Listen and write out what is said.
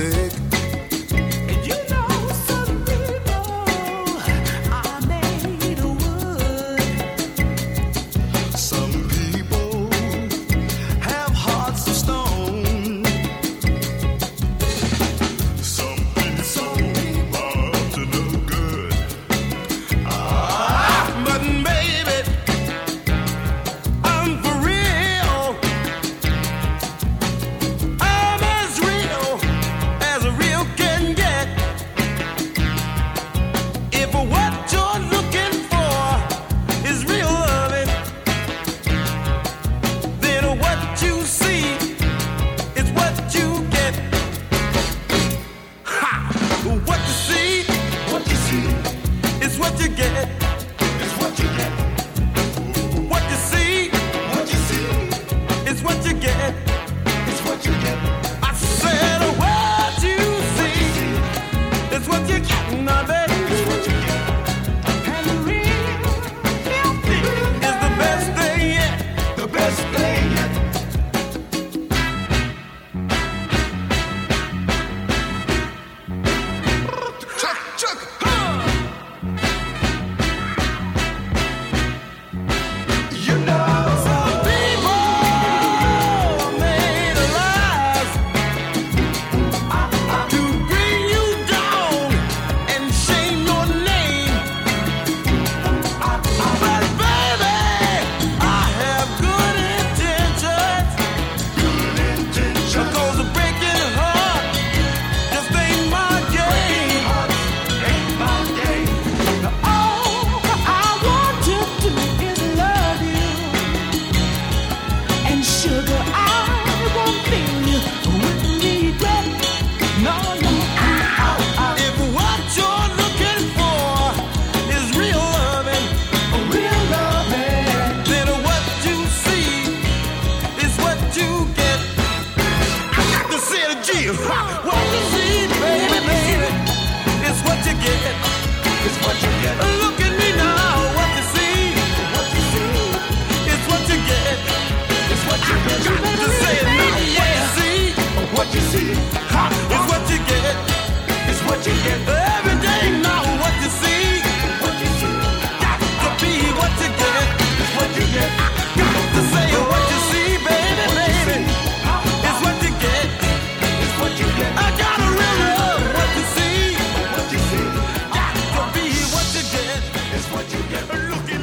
plastic. Ha! What looking